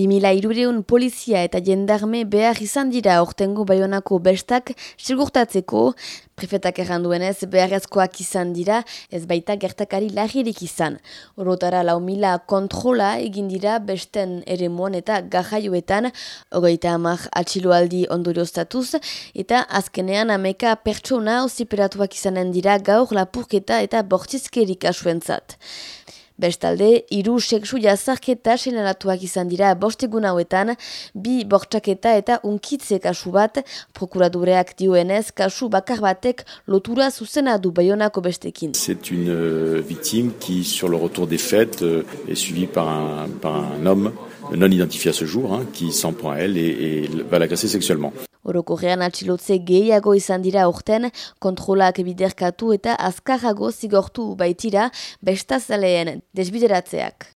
Bimila irureun polizia eta jendarme behar izan dira ortengo baionako bestak sigurtatzeko, prefetak erranduenez beharrezkoak izan dira, ez baita gertakari lagirik izan. Orotara lau mila kontrola egin dira besten ere eta gajaioetan, ogeita amak atxiloaldi ondorioztatuz, eta azkenean ameka pertsona oziperatuak izanen dira gaur lapurketa eta bortizkerik asuentzat. C'est une euh, victime qui, sur le retour des fêtes, euh, est suivie par un, par un homme non identifié à ce jour, hein, qui s'en prend à elle et, et va l'agresser sexuellement. Orokorrean atxilotze gehiago izan dira urten, kontrolak biderkatu eta azkarrago zigortu baitira bestazaleen desbideratzeak.